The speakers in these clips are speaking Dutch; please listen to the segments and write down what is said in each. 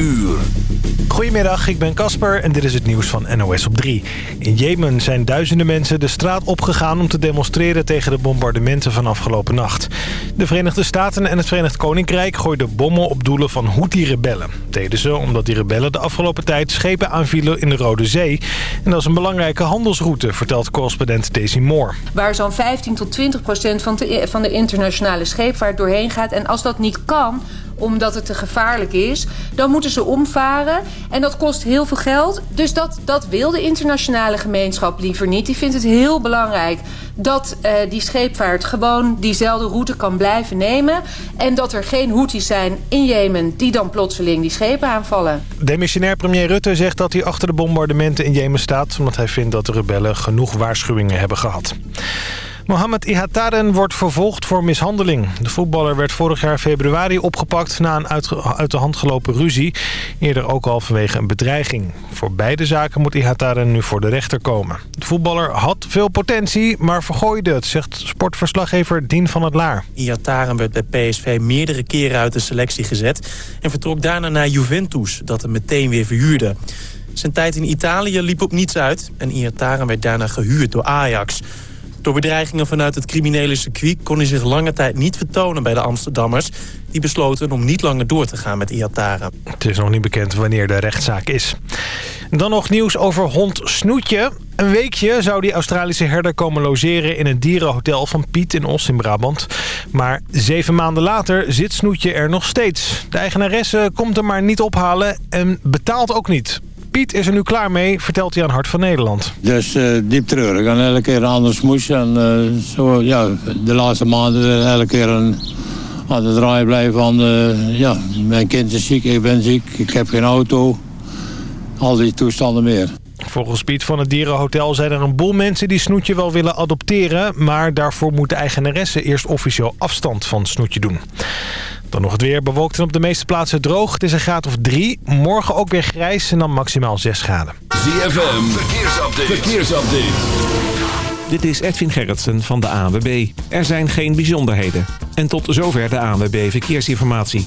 uur. Goedemiddag, ik ben Casper en dit is het nieuws van NOS op 3. In Jemen zijn duizenden mensen de straat opgegaan om te demonstreren tegen de bombardementen van afgelopen nacht. De Verenigde Staten en het Verenigd Koninkrijk gooiden bommen op doelen van Houthi-rebellen. Deden ze omdat die rebellen de afgelopen tijd schepen aanvielen in de Rode Zee. En dat is een belangrijke handelsroute, vertelt correspondent Daisy Moore. Waar zo'n 15 tot 20 procent van de, van de internationale scheepvaart doorheen gaat. En als dat niet kan omdat het te gevaarlijk is, dan moeten ze omvaren. En dat kost heel veel geld. Dus dat, dat wil de internationale gemeenschap liever niet. Die vindt het heel belangrijk dat uh, die scheepvaart gewoon diezelfde route kan blijven nemen. En dat er geen Houthis zijn in Jemen die dan plotseling die schepen aanvallen. Demissionair premier Rutte zegt dat hij achter de bombardementen in Jemen staat... omdat hij vindt dat de rebellen genoeg waarschuwingen hebben gehad. Mohamed Ihataren wordt vervolgd voor mishandeling. De voetballer werd vorig jaar februari opgepakt na een uit, de hand gelopen ruzie. Eerder ook al vanwege een bedreiging. Voor beide zaken moet Ihataren nu voor de rechter komen. De voetballer had veel potentie, maar vergooide het, zegt sportverslaggever Dien van het Laar. Ihataren werd bij PSV meerdere keren uit de selectie gezet... en vertrok daarna naar Juventus, dat hem meteen weer verhuurde. Zijn tijd in Italië liep op niets uit en Ihataren werd daarna gehuurd door Ajax... Door bedreigingen vanuit het criminele circuit kon hij zich lange tijd niet vertonen bij de Amsterdammers. Die besloten om niet langer door te gaan met Iataren. Het is nog niet bekend wanneer de rechtszaak is. Dan nog nieuws over hond Snoetje. Een weekje zou die Australische herder komen logeren in een dierenhotel van Piet in Os in Brabant. Maar zeven maanden later zit Snoetje er nog steeds. De eigenaresse komt hem maar niet ophalen en betaalt ook niet. Piet is er nu klaar mee, vertelt hij aan Hart van Nederland. Dus uh, diep treurig. En elke keer een ander smoes. En uh, zo, ja, de laatste maanden elke keer een, aan de draai blijven van... Uh, ja, mijn kind is ziek, ik ben ziek, ik heb geen auto. Al die toestanden meer. Volgens Piet van het dierenhotel zijn er een boel mensen die Snoetje wel willen adopteren. Maar daarvoor moet de eigenaresse eerst officieel afstand van Snoetje doen. Dan nog het weer. Bewolkt en op de meeste plaatsen droog. Het is een graad of drie. Morgen ook weer grijs en dan maximaal 6 graden. ZFM, verkeersupdate. verkeersupdate. Dit is Edwin Gerritsen van de ANWB. Er zijn geen bijzonderheden. En tot zover de ANWB Verkeersinformatie.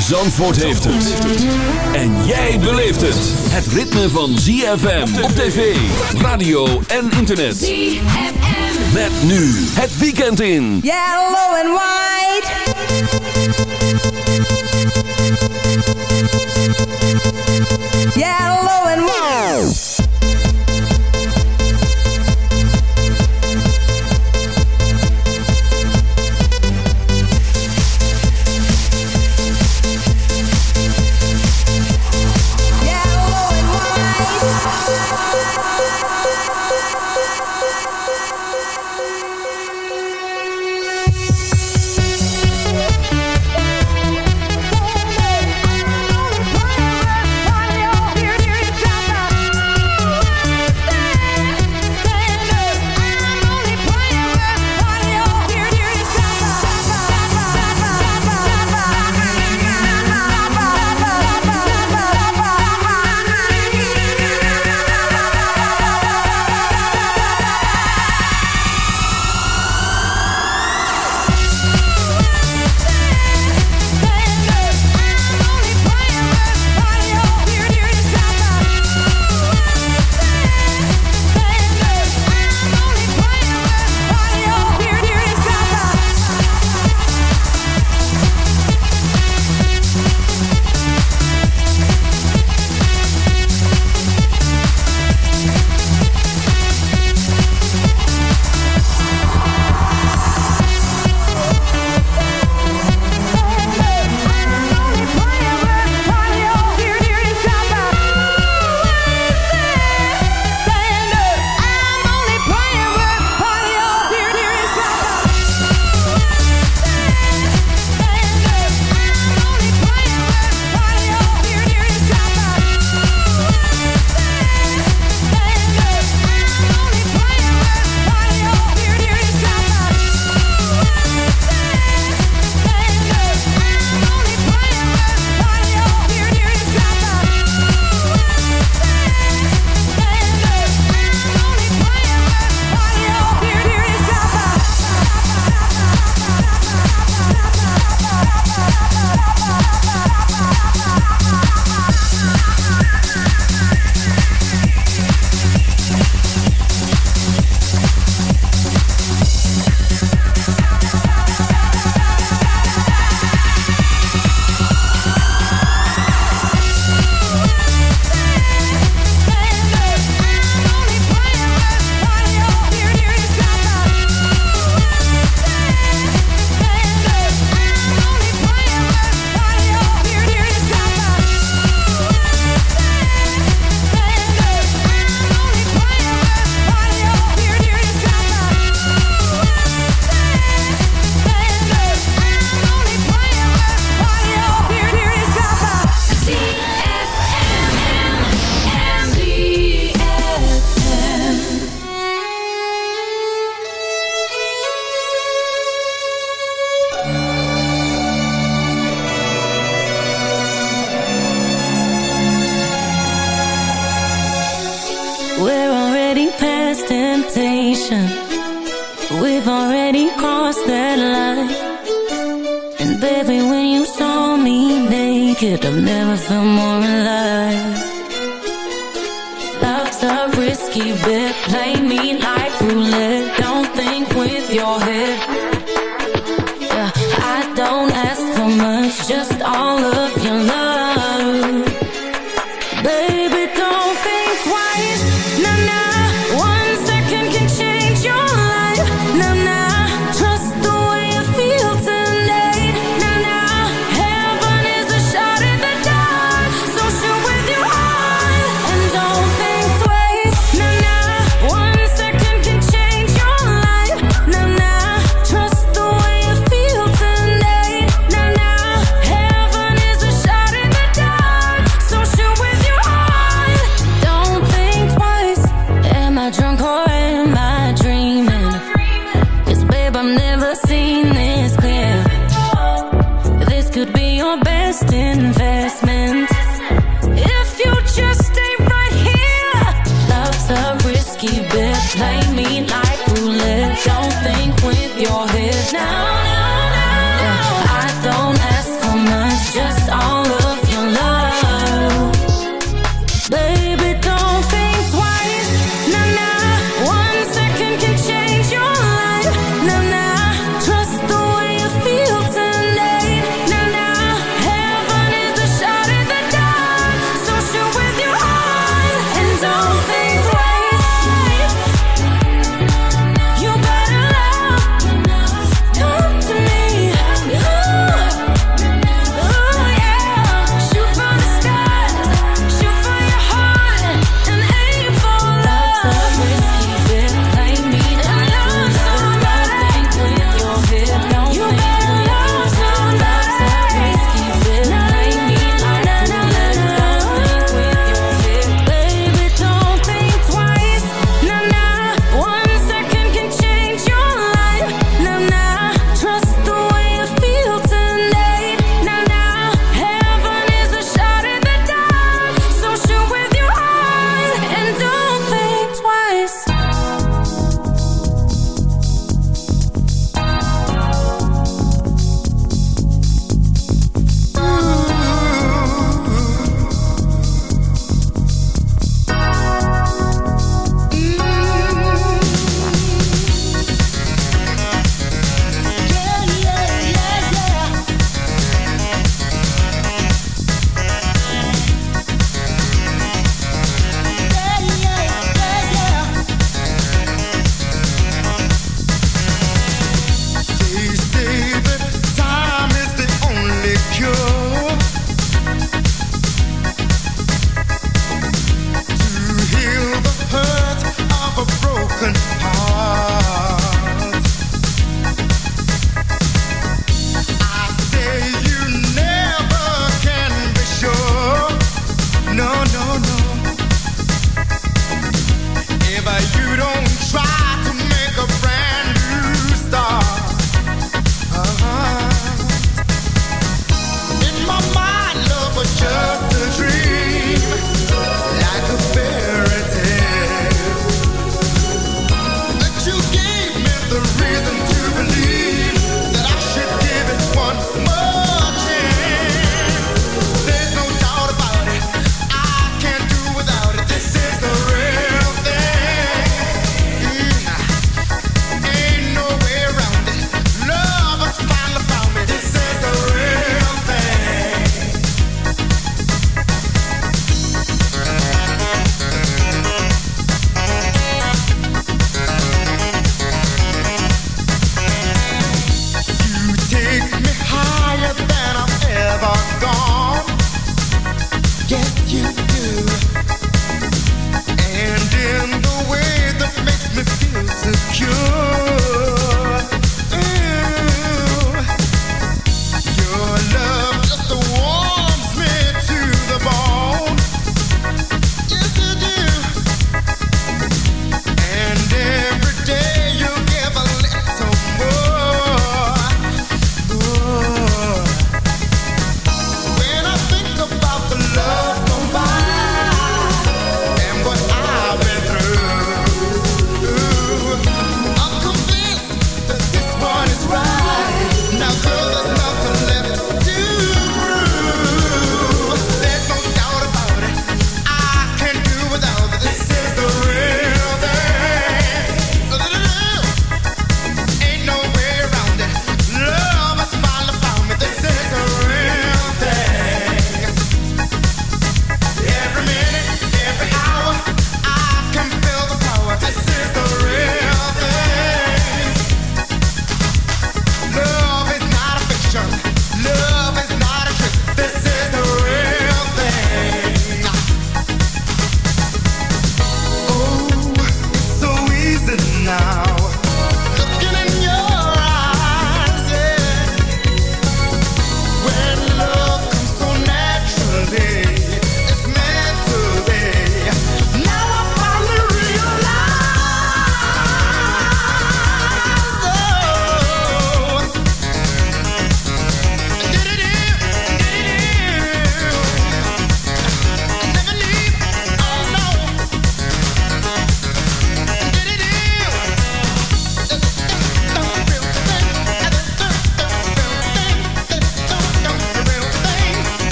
Zandvoort heeft het. En jij beleeft het. Het ritme van ZFM op tv, radio en internet. ZFM. Met nu het weekend in. Yellow and white. Yellow and white.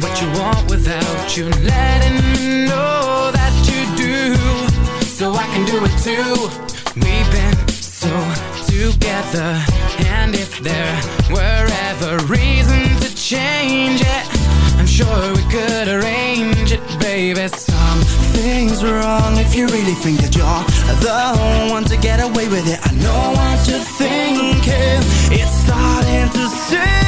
what you want without you letting me know that you do, so I can do it too. We've been so together, and if there were ever reason to change it. I'm sure we could arrange it, baby. Something's wrong if you really think that you're the one to get away with it. I know what you're thinking. It's starting to sink.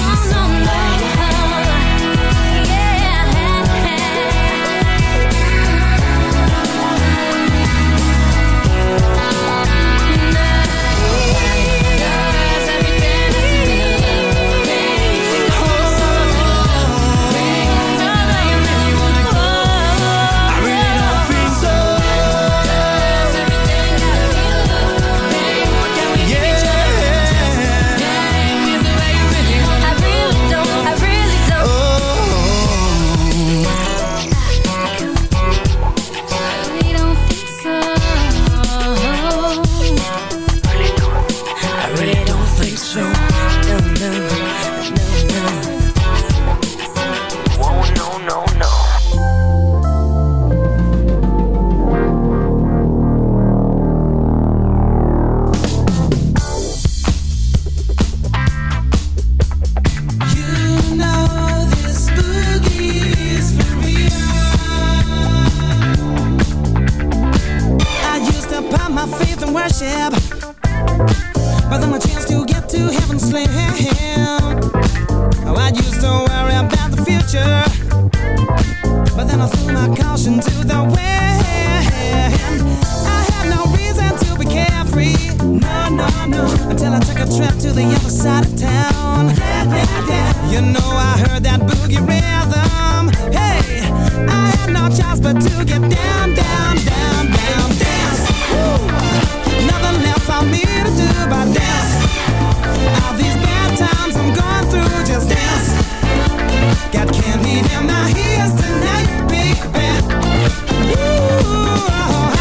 Got can be here, my ears tonight, big man. Oh, oh, oh.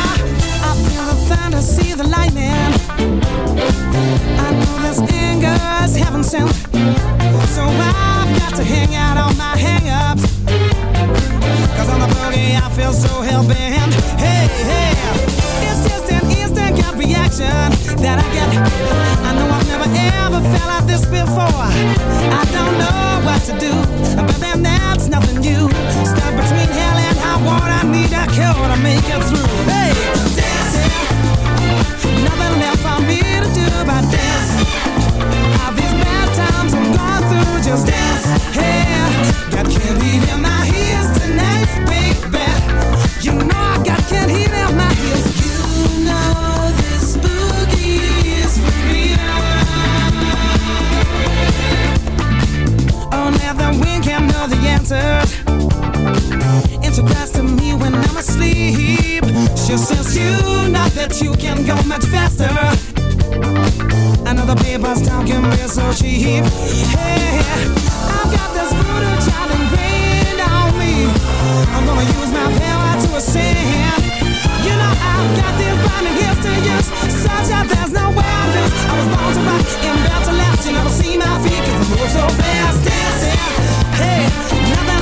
I feel the fine see the light man I know those angers happen soon So I've got to hang out on my hang-up Cause on the buggy, I feel so helpful. Hey, hey. reaction that I get. I know I've never ever felt like this before. I don't know what to do, but then that's nothing new. Stuck between hell and high water, I need a cure to make it through. Hey, dancing, nothing left for me to do but dance. All these bad times I'm going through, just dance. Hey, got candied in my heels tonight, baby. You know I got candied in my heels, You know. answered. And she cries to me when I'm asleep. She says, You know that you can go much faster. Another paper's town can be so cheap. Hey, I've got this brutal child ingrained on me. I'm gonna use my power to ascend. You know I've got this burning gifts to use Such that there's no way I lose I was born to rock and built to last You never see my feet 'cause I move so fast Dancing, hey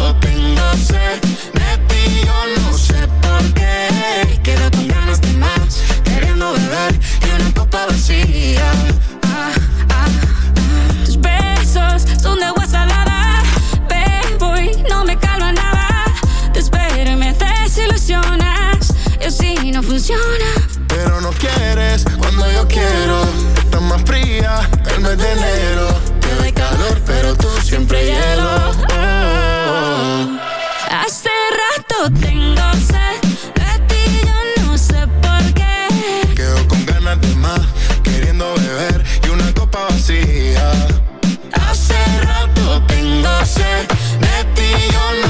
rato tengo sed de ti, yo no sé por qué. Quedo con ganas de más, queriendo beber de una copa vacía. Ah, ah, ah. Tus besos son de agua salada, bebo y no me calma nada. Te espero y me desilusionas, y así no funciona. Pero no quieres cuando yo quiero. Estás más fría el mes de enero. Te doy calor, pero tú siempre hielo. Tengo sed de ti, yo no sé por qué. Quedo con ganas de más, queriendo beber y una copa vacía. Hace rato tengo sed de ti, yo no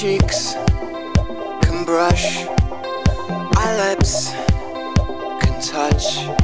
Cheeks can brush. Our lips can touch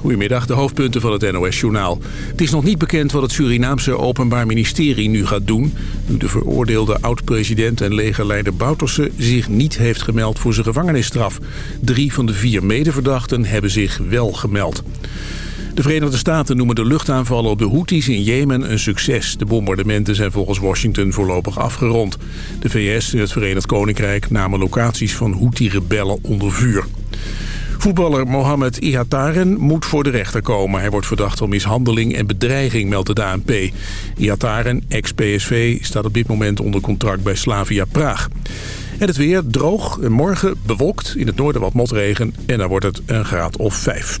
Goedemiddag, de hoofdpunten van het NOS-journaal. Het is nog niet bekend wat het Surinaamse Openbaar Ministerie nu gaat doen... nu de veroordeelde oud-president en legerleider Bouterse zich niet heeft gemeld voor zijn gevangenisstraf. Drie van de vier medeverdachten hebben zich wel gemeld. De Verenigde Staten noemen de luchtaanvallen op de Houthis in Jemen een succes. De bombardementen zijn volgens Washington voorlopig afgerond. De VS en het Verenigd Koninkrijk namen locaties van Houthi-rebellen onder vuur. Voetballer Mohamed Ihataren moet voor de rechter komen. Hij wordt verdacht van mishandeling en bedreiging, meldt de ANP. Ihataren, ex-PSV, staat op dit moment onder contract bij Slavia Praag. En het weer droog, en morgen bewolkt, in het noorden wat motregen... en dan wordt het een graad of vijf.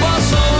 pasó.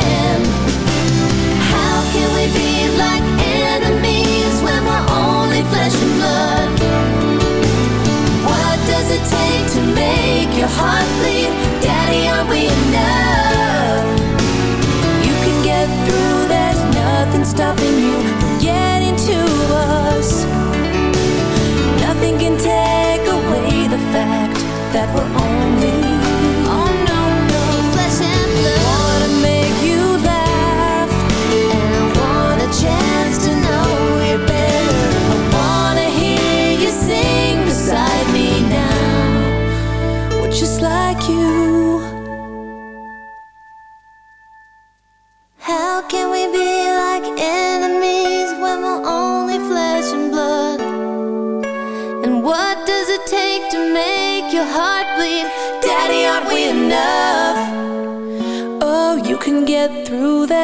that were on